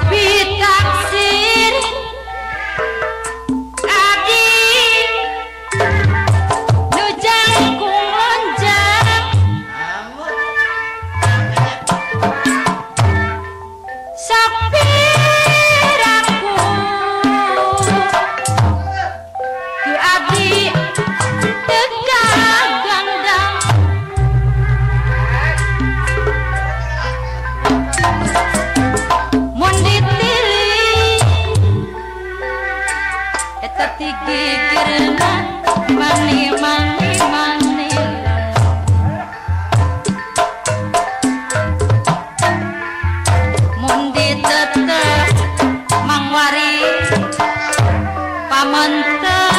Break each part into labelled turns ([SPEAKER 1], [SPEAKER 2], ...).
[SPEAKER 1] पिता kan man mang maning mudah mang wari pamanau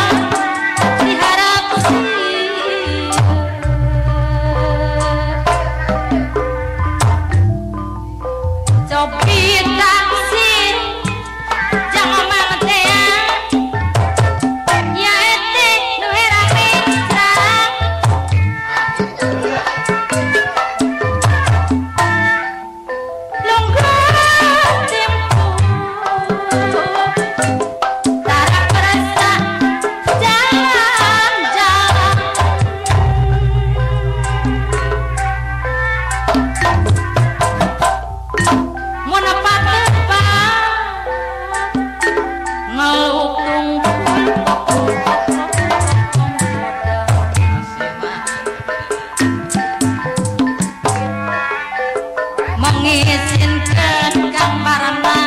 [SPEAKER 1] cinta gambaran